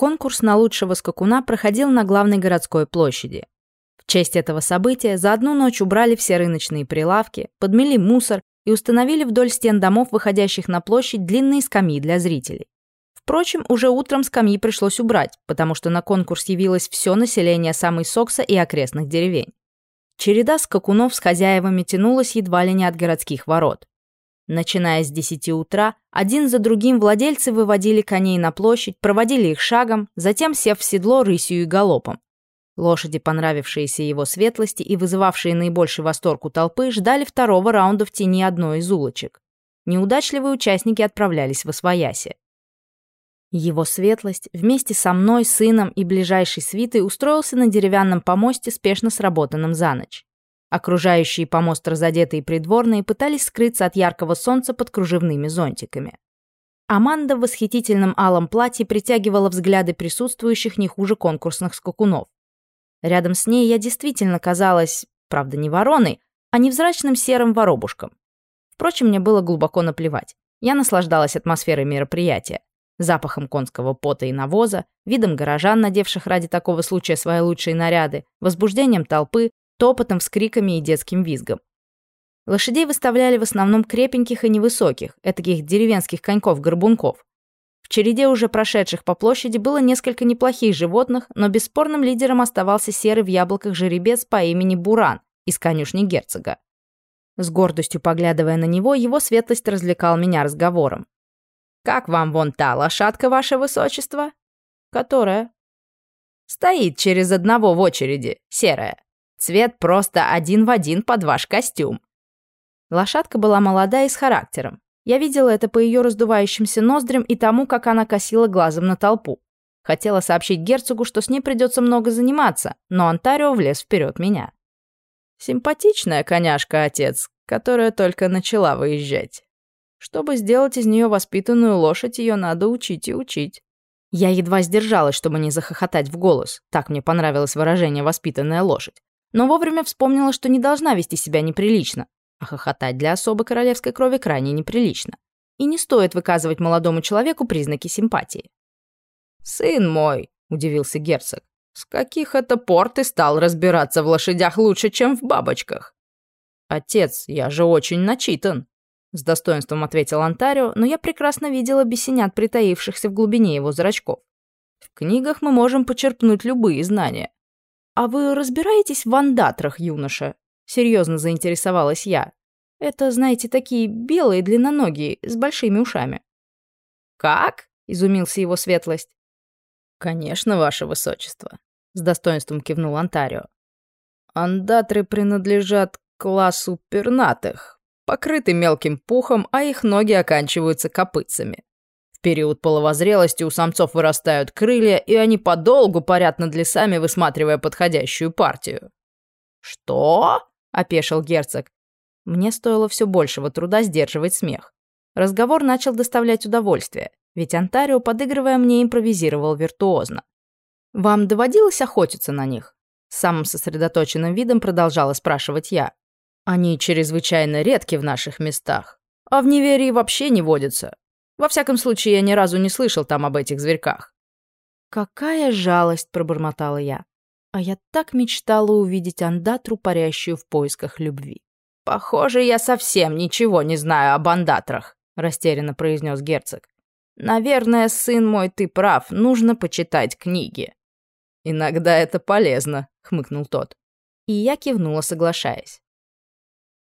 Конкурс на лучшего скакуна проходил на главной городской площади. В честь этого события за одну ночь убрали все рыночные прилавки, подмели мусор и установили вдоль стен домов, выходящих на площадь, длинные скамьи для зрителей. Впрочем, уже утром скамьи пришлось убрать, потому что на конкурс явилось все население самой Сокса и окрестных деревень. Череда скакунов с хозяевами тянулась едва ли не от городских ворот. Начиная с 10 утра, один за другим владельцы выводили коней на площадь, проводили их шагом, затем, сев в седло, рысью и галопом. Лошади, понравившиеся его светлости и вызывавшие наибольший восторг у толпы, ждали второго раунда в тени одной из улочек. Неудачливые участники отправлялись в Освояси. Его светлость вместе со мной, сыном и ближайшей свитой устроился на деревянном помосте, спешно сработанном за ночь. Окружающие помост разодетые придворные пытались скрыться от яркого солнца под кружевными зонтиками. Аманда в восхитительном алом платье притягивала взгляды присутствующих не хуже конкурсных скакунов. Рядом с ней я действительно казалась, правда, не вороной, а невзрачным серым воробушком. Впрочем, мне было глубоко наплевать. Я наслаждалась атмосферой мероприятия, запахом конского пота и навоза, видом горожан, надевших ради такого случая свои лучшие наряды, возбуждением толпы, топотом, вскриками и детским визгом. Лошадей выставляли в основном крепеньких и невысоких, этаких деревенских коньков-горбунков. В череде уже прошедших по площади было несколько неплохих животных, но бесспорным лидером оставался серый в яблоках жеребец по имени Буран из конюшни герцога. С гордостью поглядывая на него, его светлость развлекал меня разговором. «Как вам вон та лошадка, ваше высочество?» «Которая?» «Стоит через одного в очереди, серая. Цвет просто один в один под ваш костюм. Лошадка была молода и с характером. Я видела это по ее раздувающимся ноздрям и тому, как она косила глазом на толпу. Хотела сообщить герцогу, что с ней придется много заниматься, но Антарио влез вперед меня. Симпатичная коняшка, отец, которая только начала выезжать. Чтобы сделать из нее воспитанную лошадь, ее надо учить и учить. Я едва сдержалась, чтобы не захохотать в голос. Так мне понравилось выражение «воспитанная лошадь» но вовремя вспомнила, что не должна вести себя неприлично, а хохотать для особо королевской крови крайне неприлично. И не стоит выказывать молодому человеку признаки симпатии. «Сын мой», — удивился герцог, — «с каких это пор ты стал разбираться в лошадях лучше, чем в бабочках?» «Отец, я же очень начитан», — с достоинством ответил Антарио, но я прекрасно видела бесенят, притаившихся в глубине его зрачков. «В книгах мы можем почерпнуть любые знания. «А вы разбираетесь в андатрах, юноша?» Серьезно заинтересовалась я. «Это, знаете, такие белые длинноногие, с большими ушами». «Как?» — изумился его светлость. «Конечно, ваше высочество», — с достоинством кивнул Антарио. «Андатры принадлежат классу пернатых, покрыты мелким пухом, а их ноги оканчиваются копытцами. В период половозрелости у самцов вырастают крылья, и они подолгу парят над лесами, высматривая подходящую партию. «Что?» — опешил герцог. Мне стоило все большего труда сдерживать смех. Разговор начал доставлять удовольствие, ведь Антарио, подыгрывая мне, импровизировал виртуозно. «Вам доводилось охотиться на них?» Самым сосредоточенным видом продолжала спрашивать я. «Они чрезвычайно редки в наших местах, а в неверии вообще не водятся. Во всяком случае, я ни разу не слышал там об этих зверьках». «Какая жалость!» — пробормотала я. А я так мечтала увидеть андатру, парящую в поисках любви. «Похоже, я совсем ничего не знаю об андатрах», — растерянно произнес герцог. «Наверное, сын мой, ты прав, нужно почитать книги». «Иногда это полезно», — хмыкнул тот. И я кивнула, соглашаясь.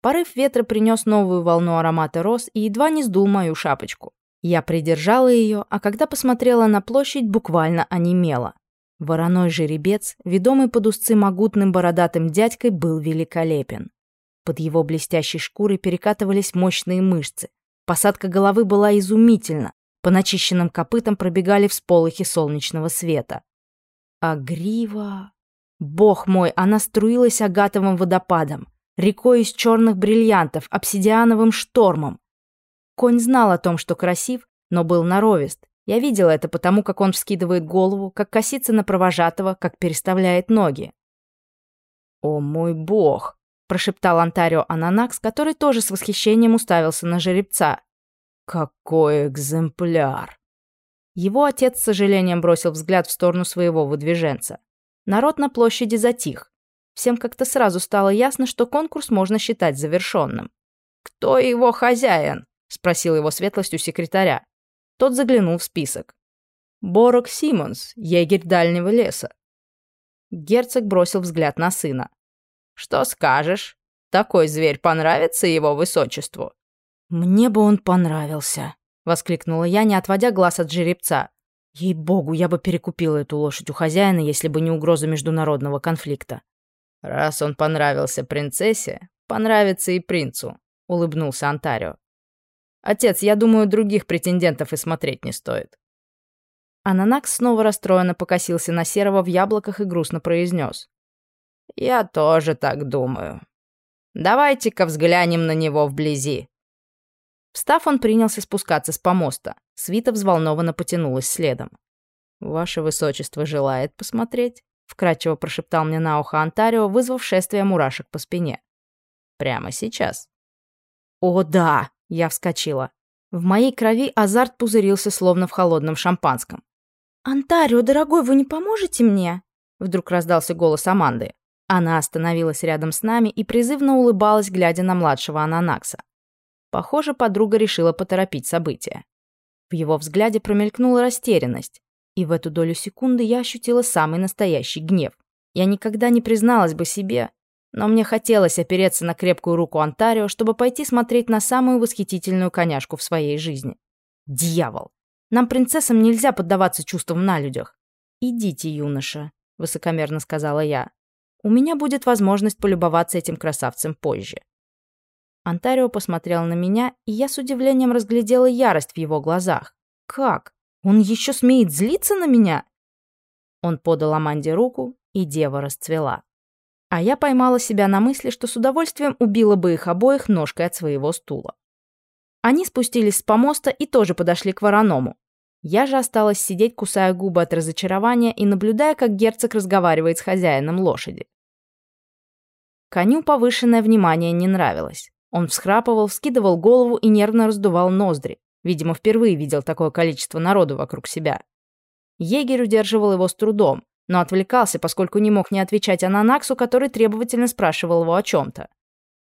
Порыв ветра принес новую волну аромата роз и едва не сдул мою шапочку. Я придержала ее, а когда посмотрела на площадь, буквально онемела. Вороной жеребец, ведомый под узцы могутным бородатым дядькой, был великолепен. Под его блестящей шкурой перекатывались мощные мышцы. Посадка головы была изумительна. По начищенным копытам пробегали всполохи солнечного света. А грива... Бог мой, она струилась агатовым водопадом, рекой из черных бриллиантов, обсидиановым штормом. Конь знал о том, что красив, но был норовист. Я видела это потому, как он вскидывает голову, как косится на провожатого, как переставляет ноги. «О мой бог!» – прошептал Антарио Ананакс, который тоже с восхищением уставился на жеребца. «Какой экземпляр!» Его отец с сожалением бросил взгляд в сторону своего выдвиженца. Народ на площади затих. Всем как-то сразу стало ясно, что конкурс можно считать завершенным. «Кто его хозяин?» — спросил его светлость у секретаря. Тот заглянул в список. «Борок Симмонс, егерь дальнего леса». Герцог бросил взгляд на сына. «Что скажешь? Такой зверь понравится его высочеству?» «Мне бы он понравился», — воскликнула я, не отводя глаз от жеребца. Ей-богу, я бы перекупила эту лошадь у хозяина, если бы не угроза международного конфликта. «Раз он понравился принцессе, понравится и принцу», — улыбнулся Антарио. «Отец, я думаю, других претендентов и смотреть не стоит». Ананакс снова расстроенно покосился на серого в яблоках и грустно произнес. «Я тоже так думаю. Давайте-ка взглянем на него вблизи». Встав, он принялся спускаться с помоста. Свита взволнованно потянулась следом. «Ваше высочество желает посмотреть?» вкрадчиво прошептал мне на ухо Антарио, вызвав шествие мурашек по спине. «Прямо сейчас». «О, да!» — я вскочила. В моей крови азарт пузырился, словно в холодном шампанском. «Антарио, дорогой, вы не поможете мне?» Вдруг раздался голос Аманды. Она остановилась рядом с нами и призывно улыбалась, глядя на младшего Ананакса. Похоже, подруга решила поторопить события. В его взгляде промелькнула растерянность. И в эту долю секунды я ощутила самый настоящий гнев. Я никогда не призналась бы себе, но мне хотелось опереться на крепкую руку Антарио, чтобы пойти смотреть на самую восхитительную коняшку в своей жизни. Дьявол! Нам, принцессам, нельзя поддаваться чувствам на людях. «Идите, юноша», — высокомерно сказала я. «У меня будет возможность полюбоваться этим красавцем позже». Антарио посмотрел на меня, и я с удивлением разглядела ярость в его глазах. «Как? Он еще смеет злиться на меня?» Он подал Аманде руку, и дева расцвела. А я поймала себя на мысли, что с удовольствием убила бы их обоих ножкой от своего стула. Они спустились с помоста и тоже подошли к вороному. Я же осталась сидеть, кусая губы от разочарования и наблюдая, как герцог разговаривает с хозяином лошади. Коню повышенное внимание не нравилось. Он всхрапывал, вскидывал голову и нервно раздувал ноздри. Видимо, впервые видел такое количество народу вокруг себя. Егерь удерживал его с трудом, но отвлекался, поскольку не мог не отвечать Ананаксу, который требовательно спрашивал его о чем-то.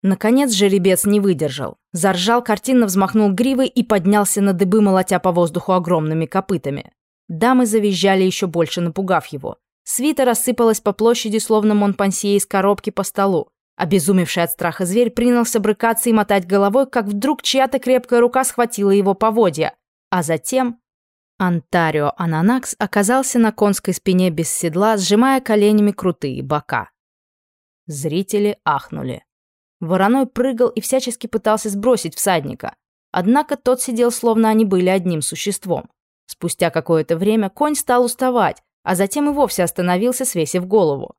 Наконец жеребец не выдержал. Заржал, картинно взмахнул гривой и поднялся на дыбы, молотя по воздуху огромными копытами. Дамы завизжали еще больше, напугав его. Свита рассыпалась по площади, словно Монпансье из коробки по столу. Обезумевший от страха зверь принялся брыкаться и мотать головой, как вдруг чья-то крепкая рука схватила его поводья. А затем... Антарио Ананакс оказался на конской спине без седла, сжимая коленями крутые бока. Зрители ахнули. Вороной прыгал и всячески пытался сбросить всадника. Однако тот сидел, словно они были одним существом. Спустя какое-то время конь стал уставать, а затем и вовсе остановился, свесив голову.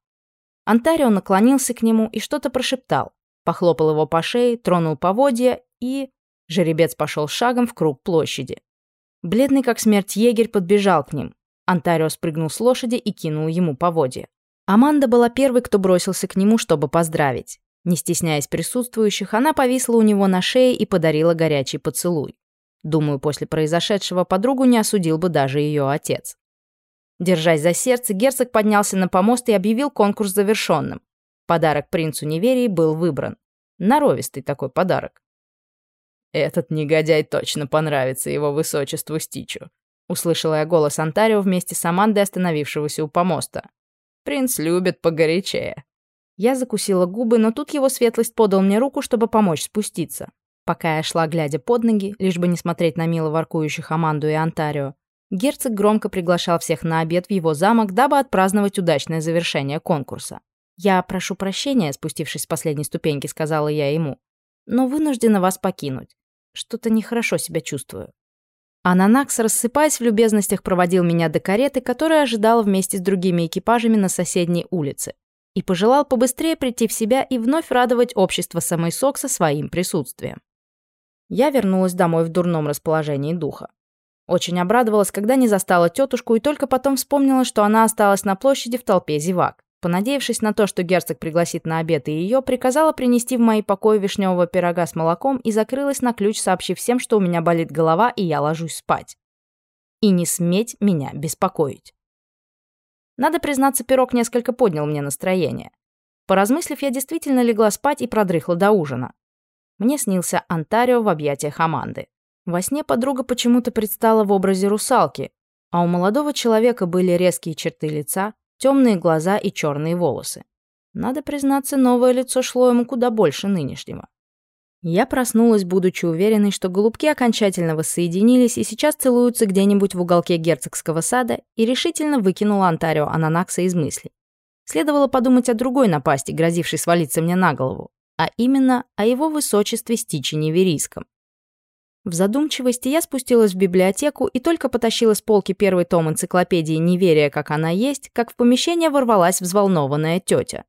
Антарио наклонился к нему и что-то прошептал. Похлопал его по шее, тронул поводья и... Жеребец пошел шагом в круг площади. Бледный как смерть егерь подбежал к ним. Антарио спрыгнул с лошади и кинул ему поводья. Аманда была первой, кто бросился к нему, чтобы поздравить. Не стесняясь присутствующих, она повисла у него на шее и подарила горячий поцелуй. Думаю, после произошедшего подругу не осудил бы даже ее отец. Держась за сердце, герцог поднялся на помост и объявил конкурс завершенным. Подарок принцу Неверии был выбран. Наровистый такой подарок. «Этот негодяй точно понравится его высочеству Стичу», услышала я голос Антарио вместе с Амандой, остановившегося у помоста. «Принц любит погорячее». Я закусила губы, но тут его светлость подал мне руку, чтобы помочь спуститься. Пока я шла, глядя под ноги, лишь бы не смотреть на мило воркующих Аманду и Антарио, Герцог громко приглашал всех на обед в его замок, дабы отпраздновать удачное завершение конкурса. «Я прошу прощения», спустившись с последней ступеньки, сказала я ему, «но вынуждена вас покинуть. Что-то нехорошо себя чувствую». Ананакс, рассыпаясь в любезностях, проводил меня до кареты, которая ожидала вместе с другими экипажами на соседней улице, и пожелал побыстрее прийти в себя и вновь радовать общество самой Сокса своим присутствием. Я вернулась домой в дурном расположении духа. Очень обрадовалась, когда не застала тетушку, и только потом вспомнила, что она осталась на площади в толпе зевак. Понадеявшись на то, что герцог пригласит на обед и ее, приказала принести в мои покои вишневого пирога с молоком и закрылась на ключ, сообщив всем, что у меня болит голова и я ложусь спать. и не сметь меня беспокоить. Надо признаться, пирог несколько поднял мне настроение. Поразмыслив, я действительно легла спать и продрыхла до ужина. Мне снился Онтарио в объятиях Аманды. Во сне подруга почему-то предстала в образе русалки, а у молодого человека были резкие черты лица, темные глаза и черные волосы. Надо признаться, новое лицо шло ему куда больше нынешнего. Я проснулась, будучи уверенной, что голубки окончательно воссоединились и сейчас целуются где-нибудь в уголке герцогского сада, и решительно выкинула Антарио Ананакса из мыслей. Следовало подумать о другой напасти, грозившей свалиться мне на голову, а именно о его высочестве Стичи Неверийском. В задумчивости я спустилась в библиотеку и только потащила с полки первый том энциклопедии «Неверие, как она есть», как в помещение ворвалась взволнованная тетя.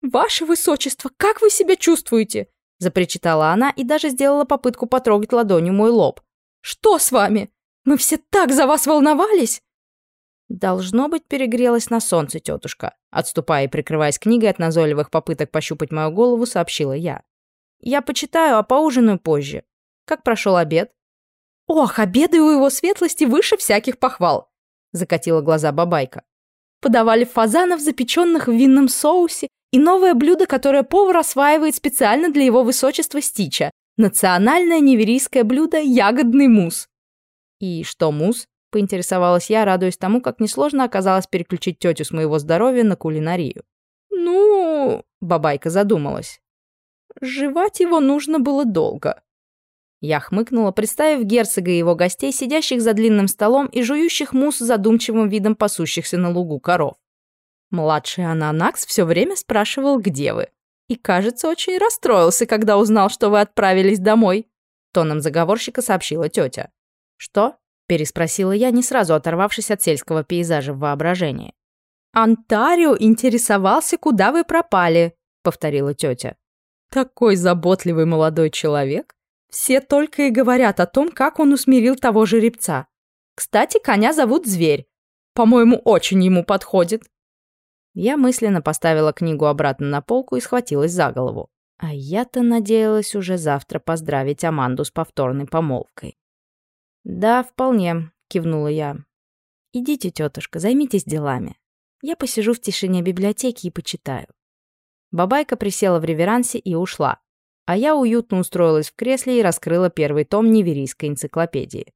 «Ваше высочество, как вы себя чувствуете?» запричитала она и даже сделала попытку потрогать ладонью мой лоб. «Что с вами? Мы все так за вас волновались!» «Должно быть, перегрелась на солнце, тетушка», отступая и прикрываясь книгой от назойливых попыток пощупать мою голову, сообщила я. «Я почитаю, а поужинаю позже. Как прошел обед?» «Ох, обеды у его светлости выше всяких похвал!» закатила глаза бабайка. Подавали фазанов, запеченных в винном соусе, и новое блюдо, которое повар осваивает специально для его высочества Стича. Национальное неверийское блюдо – ягодный мусс. «И что мусс?» – поинтересовалась я, радуясь тому, как несложно оказалось переключить тетю с моего здоровья на кулинарию. «Ну...» – бабайка задумалась. «Жевать его нужно было долго». Я хмыкнула, представив герцога и его гостей, сидящих за длинным столом и жующих мусс задумчивым видом пасущихся на лугу коров. Младший Ананакс все время спрашивал, где вы. И, кажется, очень расстроился, когда узнал, что вы отправились домой. Тоном заговорщика сообщила тетя. «Что?» – переспросила я, не сразу оторвавшись от сельского пейзажа в воображении. «Антарио интересовался, куда вы пропали», – повторила тетя. «Такой заботливый молодой человек. Все только и говорят о том, как он усмирил того жеребца. Кстати, коня зовут Зверь. По-моему, очень ему подходит. Я мысленно поставила книгу обратно на полку и схватилась за голову. А я-то надеялась уже завтра поздравить Аманду с повторной помолвкой. «Да, вполне», — кивнула я. «Идите, тетушка, займитесь делами. Я посижу в тишине библиотеки и почитаю». Бабайка присела в реверансе и ушла, а я уютно устроилась в кресле и раскрыла первый том неверийской энциклопедии.